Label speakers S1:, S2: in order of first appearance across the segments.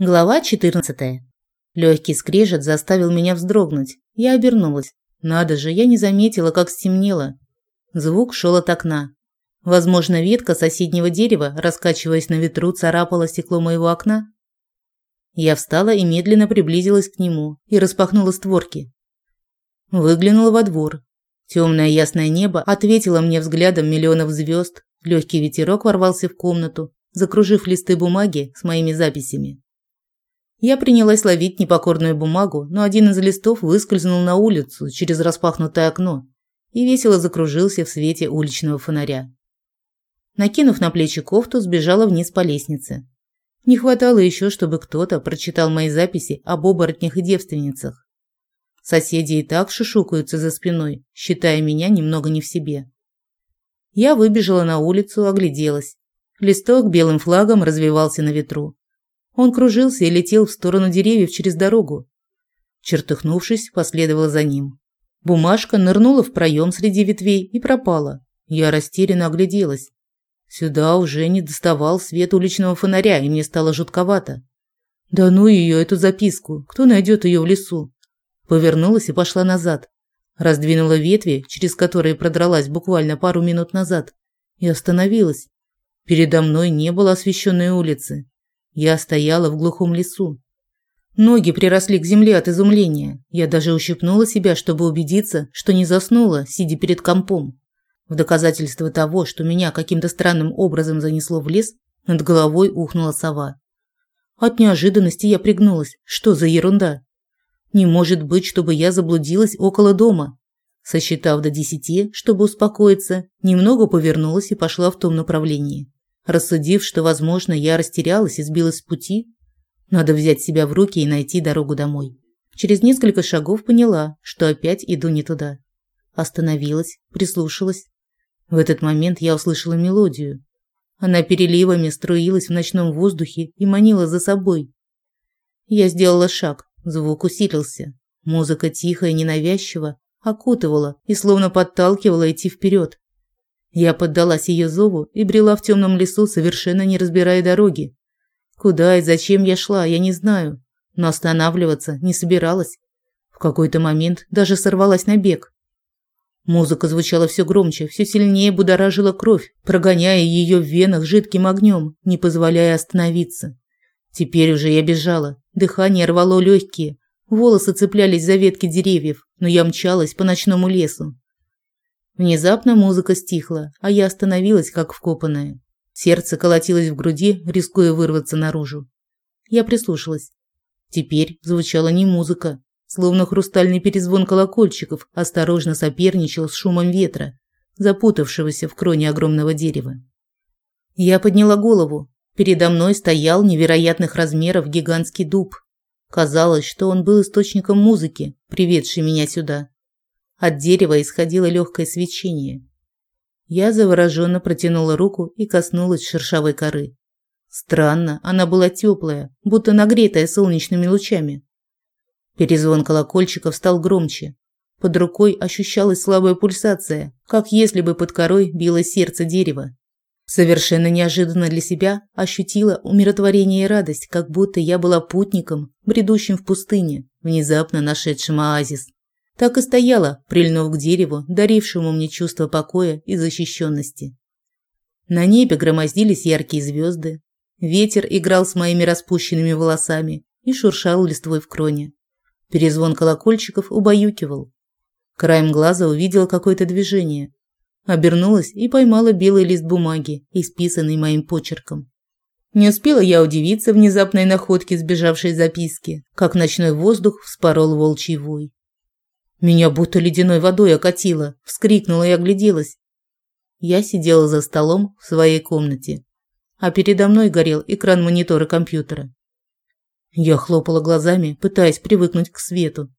S1: Глава 14. Легкий скрежет заставил меня вздрогнуть. Я обернулась. Надо же, я не заметила, как стемнело. Звук шел от окна. Возможно, ветка соседнего дерева, раскачиваясь на ветру, царапала стекло моего окна. Я встала и медленно приблизилась к нему и распахнула створки. Выглянула во двор. Темное ясное небо ответило мне взглядом миллионов звезд. Легкий ветерок ворвался в комнату, закружив листы бумаги с моими записями. Я принялась ловить непокорную бумагу, но один из листов выскользнул на улицу через распахнутое окно и весело закружился в свете уличного фонаря. Накинув на плечи кофту, сбежала вниз по лестнице. Не хватало еще, чтобы кто-то прочитал мои записи об оборотнях и девственницах. Соседи и так шушукаются за спиной, считая меня немного не в себе. Я выбежала на улицу, огляделась. Листок белым флагом развивался на ветру. Он кружился и летел в сторону деревьев через дорогу. Чертыхнувшись, последовала за ним. Бумажка нырнула в проем среди ветвей и пропала. Я растерянно огляделась. Сюда уже не доставал свет уличного фонаря, и мне стало жутковато. Да ну ее, эту записку. Кто найдет ее в лесу? Повернулась и пошла назад. Раздвинула ветви, через которые продралась буквально пару минут назад, и остановилась. Передо мной не было освещенной улицы. Я стояла в глухом лесу. Ноги приросли к земле от изумления. Я даже ущипнула себя, чтобы убедиться, что не заснула, сидя перед компом. В доказательство того, что меня каким-то странным образом занесло в лес, над головой ухнула сова. От неожиданности я пригнулась. Что за ерунда? Не может быть, чтобы я заблудилась около дома. Сосчитав до десяти, чтобы успокоиться, немного повернулась и пошла в том направлении. Рассудив, что, возможно, я растерялась и сбилась с пути, надо взять себя в руки и найти дорогу домой. Через несколько шагов поняла, что опять иду не туда. Остановилась, прислушалась. В этот момент я услышала мелодию. Она переливами струилась в ночном воздухе и манила за собой. Я сделала шаг, звук усилился. Музыка тихо и ненавязчиво окутывала и словно подталкивала идти вперед. Я поддалась ее зову и брела в темном лесу, совершенно не разбирая дороги. Куда и зачем я шла, я не знаю, но останавливаться не собиралась. В какой-то момент даже сорвалась на бег. Музыка звучала все громче, все сильнее будоражила кровь, прогоняя ее в венах жидким огнем, не позволяя остановиться. Теперь уже я бежала, дыхание рвало легкие, волосы цеплялись за ветки деревьев, но я мчалась по ночному лесу. Внезапно музыка стихла, а я остановилась, как вкопанная. Сердце колотилось в груди, рискуя вырваться наружу. Я прислушалась. Теперь звучала не музыка, словно хрустальный перезвон колокольчиков осторожно соперничал с шумом ветра, запутавшегося в кроне огромного дерева. Я подняла голову. Передо мной стоял невероятных размеров гигантский дуб. Казалось, что он был источником музыки, приведшей меня сюда. От дерева исходило легкое свечение. Я завороженно протянула руку и коснулась шершавой коры. Странно, она была теплая, будто нагретая солнечными лучами. Перезвон колокольчиков стал громче. Под рукой ощущалась слабая пульсация, как если бы под корой билось сердце дерева. Совершенно неожиданно для себя ощутила умиротворение и радость, как будто я была путником, бредущим в пустыне, внезапно нашедшим оазис. Так и стояла, прильнув к дереву, дарившему мне чувство покоя и защищенности. На небе громоздились яркие звезды. Ветер играл с моими распущенными волосами и шуршал листвой в кроне. Перезвон колокольчиков убаюкивал. Краем глаза увидела какое-то движение. Обернулась и поймала белый лист бумаги, исписанный моим почерком. Не успела я удивиться внезапной находке сбежавшей записки, как ночной воздух вспорол волчий вой. Меня будто ледяной водой окатило, вскрикнула и огляделась. Я сидела за столом в своей комнате, а передо мной горел экран монитора компьютера. Я хлопала глазами, пытаясь привыкнуть к свету.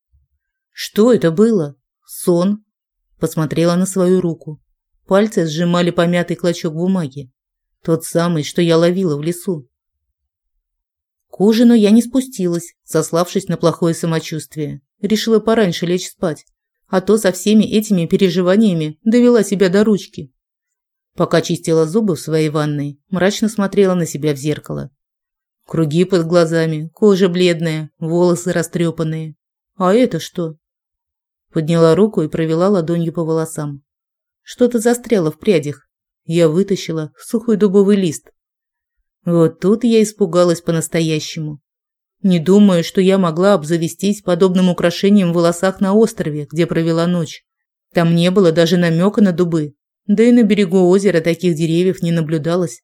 S1: Что это было? Сон? Посмотрела на свою руку. Пальцы сжимали помятый клочок бумаги. Тот самый, что я ловила в лесу. К ужину я не спустилась, сославшись на плохое самочувствие. Решила пораньше лечь спать, а то со всеми этими переживаниями довела себя до ручки. Пока чистила зубы в своей ванной, мрачно смотрела на себя в зеркало. Круги под глазами, кожа бледная, волосы растрепанные. А это что? Подняла руку и провела ладонью по волосам. Что-то застряло в прядях. Я вытащила сухой дубовый лист. Вот тут я испугалась по-настоящему. Не думаю, что я могла обзавестись подобным украшением в волосах на острове, где провела ночь. Там не было даже намека на дубы. Да и на берегу озера таких деревьев не наблюдалось.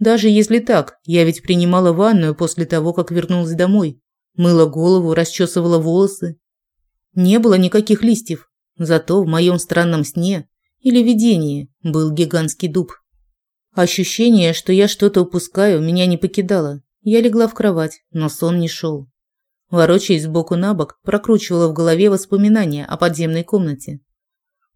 S1: Даже если так, я ведь принимала ванную после того, как вернулась домой. Мыла голову, расчесывала волосы. Не было никаких листьев. Зато в моем странном сне или видении был гигантский дуб. Ощущение, что я что-то упускаю, меня не покидало. Я легла в кровать, но сон не шел. Ворочаясь сбоку на бок, прокручивала в голове воспоминания о подземной комнате.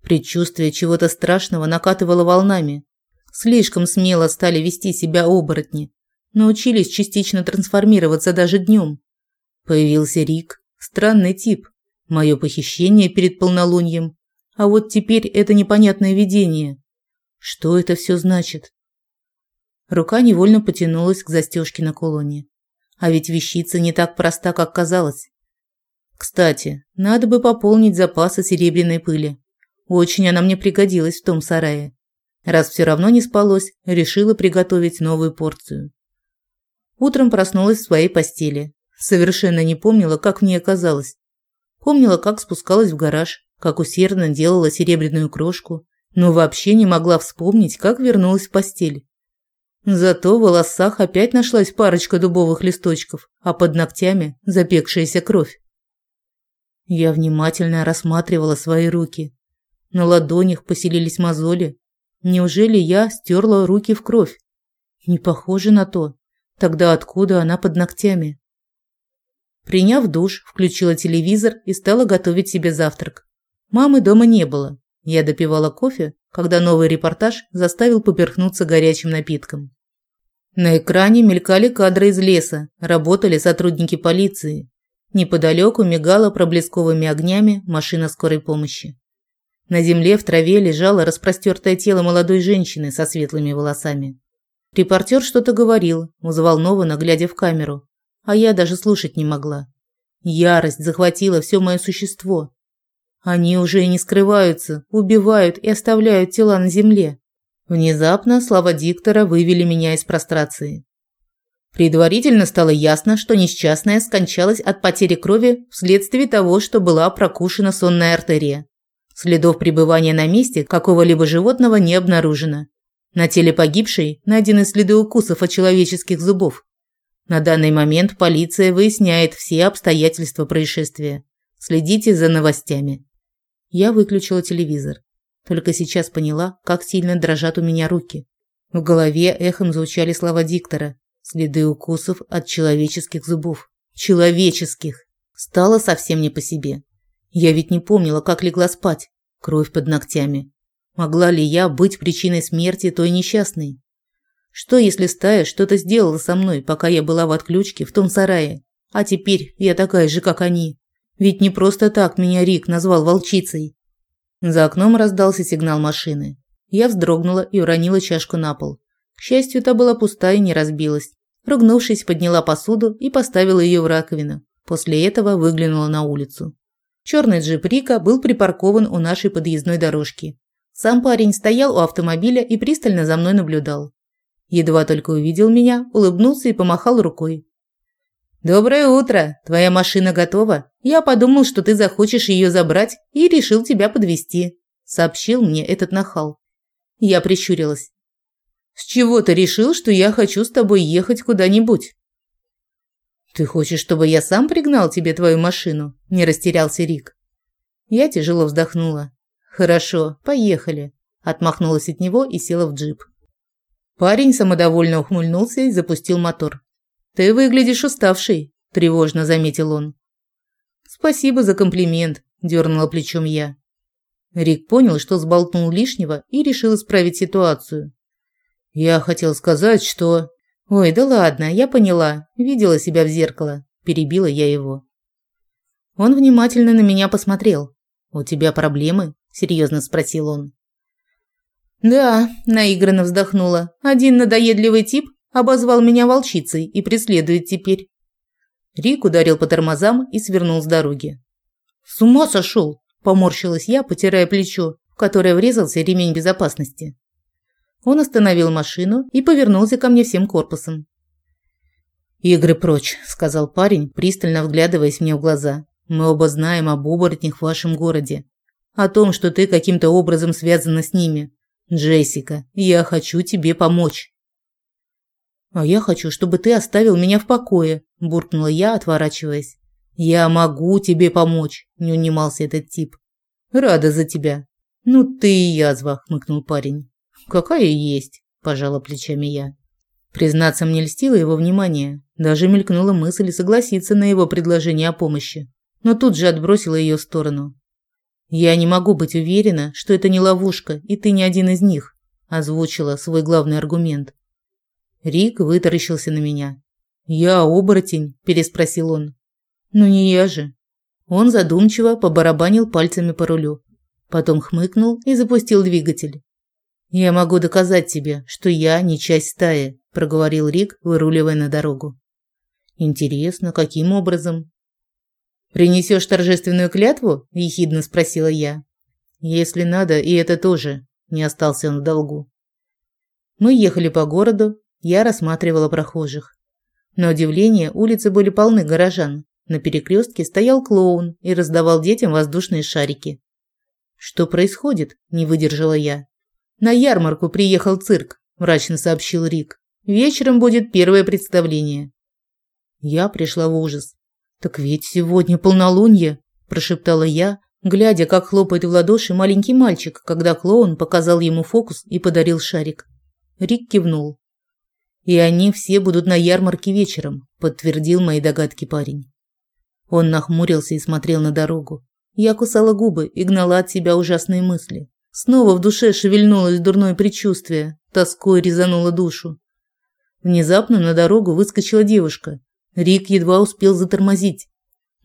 S1: Предчувствие чего-то страшного накатывало волнами. Слишком смело стали вести себя оборотни. Научились частично трансформироваться даже днем. Появился Рик, странный тип. Мое похищение перед полнолунием. А вот теперь это непонятное видение. Что это все значит? Рука невольно потянулась к застежке на кулоне. А ведь вещица не так проста, как казалось. Кстати, надо бы пополнить запасы серебряной пыли. Очень она мне пригодилась в том сарае. Раз все равно не спалось, решила приготовить новую порцию. Утром проснулась в своей постели. Совершенно не помнила, как в ней оказалось. Помнила, как спускалась в гараж, как усердно делала серебряную крошку, но вообще не могла вспомнить, как вернулась в постель. Зато в волосах опять нашлась парочка дубовых листочков, а под ногтями запекшаяся кровь. Я внимательно рассматривала свои руки. На ладонях поселились мозоли. Неужели я стерла руки в кровь? Не похоже на то. Тогда откуда она под ногтями? Приняв душ, включила телевизор и стала готовить себе завтрак. Мамы дома не было. Я допивала кофе, когда новый репортаж заставил поперхнуться горячим напитком. На экране мелькали кадры из леса, работали сотрудники полиции. Неподалеку мигала проблесковыми огнями машина скорой помощи. На земле в траве лежало распростертое тело молодой женщины со светлыми волосами. Репортер что-то говорил, взволнованно глядя в камеру, а я даже слушать не могла. Ярость захватила все мое существо. Они уже и не скрываются, убивают и оставляют тела на земле. Внезапно слова диктора вывели меня из прострации. Предварительно стало ясно, что несчастная скончалась от потери крови вследствие того, что была прокушена сонная артерия. Следов пребывания на месте какого-либо животного не обнаружено. На теле погибшей найдены следы укусов от человеческих зубов. На данный момент полиция выясняет все обстоятельства происшествия. Следите за новостями. Я выключила телевизор. Только сейчас поняла, как сильно дрожат у меня руки. В голове эхом звучали слова диктора. Следы укусов от человеческих зубов. Человеческих! Стало совсем не по себе. Я ведь не помнила, как легла спать. Кровь под ногтями. Могла ли я быть причиной смерти той несчастной? Что, если стая что-то сделала со мной, пока я была в отключке в том сарае? А теперь я такая же, как они. Ведь не просто так меня Рик назвал волчицей. За окном раздался сигнал машины. Я вздрогнула и уронила чашку на пол. К счастью, та была пустая и не разбилась. Ругнувшись, подняла посуду и поставила ее в раковину. После этого выглянула на улицу. Черный джип Рика был припаркован у нашей подъездной дорожки. Сам парень стоял у автомобиля и пристально за мной наблюдал. Едва только увидел меня, улыбнулся и помахал рукой. «Доброе утро! Твоя машина готова? Я подумал, что ты захочешь ее забрать и решил тебя подвести, сообщил мне этот нахал. Я прищурилась. «С чего ты решил, что я хочу с тобой ехать куда-нибудь?» «Ты хочешь, чтобы я сам пригнал тебе твою машину?» – не растерялся Рик. Я тяжело вздохнула. «Хорошо, поехали», – отмахнулась от него и села в джип. Парень самодовольно ухмыльнулся и запустил мотор. «Ты выглядишь уставший», – тревожно заметил он. «Спасибо за комплимент», – дернула плечом я. Рик понял, что сболтнул лишнего и решил исправить ситуацию. «Я хотел сказать, что...» «Ой, да ладно, я поняла. Видела себя в зеркало». Перебила я его. Он внимательно на меня посмотрел. «У тебя проблемы?» – серьезно спросил он. «Да», – наигранно вздохнула. «Один надоедливый тип Обозвал меня волчицей и преследует теперь. Рик ударил по тормозам и свернул с дороги. «С ума сошел!» – поморщилась я, потирая плечо, в которое врезался ремень безопасности. Он остановил машину и повернулся ко мне всем корпусом. «Игры прочь», – сказал парень, пристально вглядываясь мне в глаза. «Мы оба знаем об оборотнях в вашем городе. О том, что ты каким-то образом связана с ними. Джессика, я хочу тебе помочь». «А я хочу, чтобы ты оставил меня в покое», – буркнула я, отворачиваясь. «Я могу тебе помочь», – не унимался этот тип. «Рада за тебя». «Ну ты и язва», – хмыкнул парень. «Какая есть», – пожала плечами я. Признаться, мне льстило его внимание. Даже мелькнула мысль согласиться на его предложение о помощи. Но тут же отбросила ее в сторону. «Я не могу быть уверена, что это не ловушка, и ты не один из них», – озвучила свой главный аргумент. Рик вытаращился на меня. «Я оборотень?» – переспросил он. «Ну не я же». Он задумчиво побарабанил пальцами по рулю. Потом хмыкнул и запустил двигатель. «Я могу доказать тебе, что я не часть стаи», – проговорил Рик, выруливая на дорогу. «Интересно, каким образом?» «Принесешь торжественную клятву?» – ехидно спросила я. «Если надо, и это тоже», – не остался он в долгу. Мы ехали по городу, я рассматривала прохожих. На удивление, улицы были полны горожан. На перекрестке стоял клоун и раздавал детям воздушные шарики. «Что происходит?» – не выдержала я. «На ярмарку приехал цирк», – мрачно сообщил Рик. «Вечером будет первое представление». Я пришла в ужас. «Так ведь сегодня полнолуние», – прошептала я, глядя, как хлопает в ладоши маленький мальчик, когда клоун показал ему фокус и подарил шарик. Рик кивнул. И они все будут на ярмарке вечером, подтвердил мои догадки парень. Он нахмурился и смотрел на дорогу. Я кусала губы и гнала от себя ужасные мысли. Снова в душе шевельнулось дурное предчувствие, тоской резануло душу. Внезапно на дорогу выскочила девушка. Рик едва успел затормозить.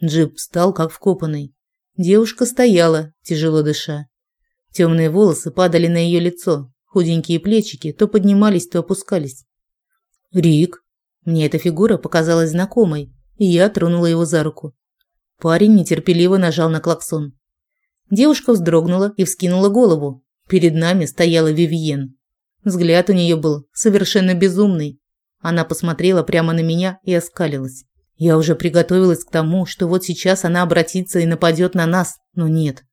S1: Джип встал как вкопанный. Девушка стояла, тяжело дыша. Темные волосы падали на ее лицо, худенькие плечики то поднимались, то опускались. «Рик!» Мне эта фигура показалась знакомой, и я тронула его за руку. Парень нетерпеливо нажал на клаксон. Девушка вздрогнула и вскинула голову. Перед нами стояла Вивьен. Взгляд у нее был совершенно безумный. Она посмотрела прямо на меня и оскалилась. Я уже приготовилась к тому, что вот сейчас она обратится и нападет на нас, но нет.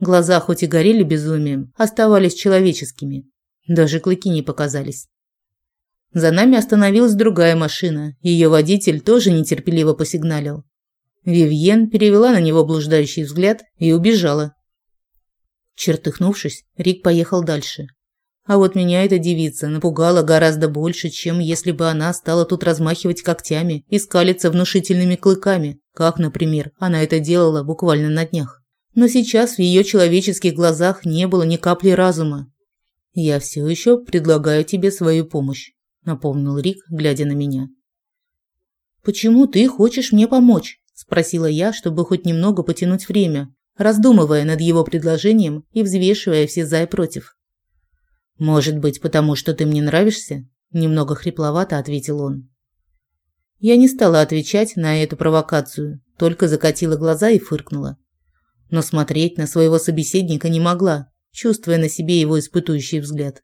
S1: Глаза хоть и горели безумием, оставались человеческими. Даже клыки не показались. За нами остановилась другая машина. Ее водитель тоже нетерпеливо посигналил. Вивьен перевела на него блуждающий взгляд и убежала. Чертыхнувшись, Рик поехал дальше. А вот меня эта девица напугала гораздо больше, чем если бы она стала тут размахивать когтями и скалиться внушительными клыками, как, например, она это делала буквально на днях. Но сейчас в ее человеческих глазах не было ни капли разума. Я все еще предлагаю тебе свою помощь напомнил Рик, глядя на меня. Почему ты хочешь мне помочь? спросила я, чтобы хоть немного потянуть время, раздумывая над его предложением и взвешивая все за и против. Может быть, потому что ты мне нравишься? немного хрипловато ответил он. Я не стала отвечать на эту провокацию, только закатила глаза и фыркнула. Но смотреть на своего собеседника не могла, чувствуя на себе его испытующий взгляд.